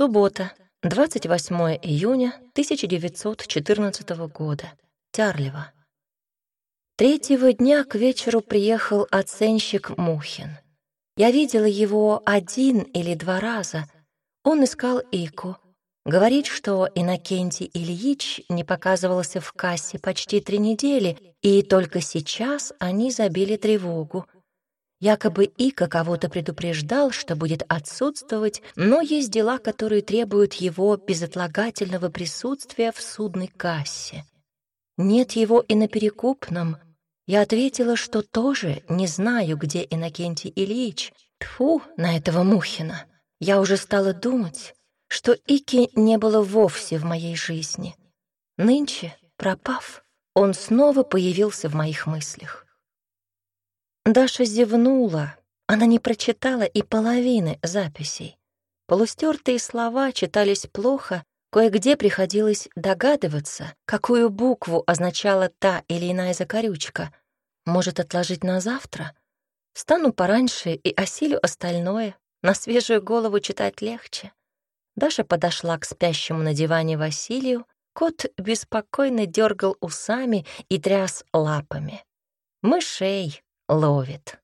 Суббота, 28 июня 1914 года. Тярлево. Третьего дня к вечеру приехал оценщик Мухин. Я видела его один или два раза. Он искал Ику. Говорит, что Иннокентий Ильич не показывался в кассе почти три недели, и только сейчас они забили тревогу — Якобы Ика кого-то предупреждал, что будет отсутствовать, но есть дела, которые требуют его безотлагательного присутствия в судной кассе. Нет его и на перекупном. Я ответила, что тоже не знаю, где Иннокентий Ильич. Тфу на этого Мухина. Я уже стала думать, что Ики не было вовсе в моей жизни. Нынче, пропав, он снова появился в моих мыслях. Даша зевнула. Она не прочитала и половины записей. Полустертые слова читались плохо, кое-где приходилось догадываться, какую букву означала та или иная закорючка. Может, отложить на завтра? Встану пораньше и осилю остальное. На свежую голову читать легче. Даша подошла к спящему на диване Василию. Кот беспокойно дергал усами и тряс лапами. Мышей, ловит.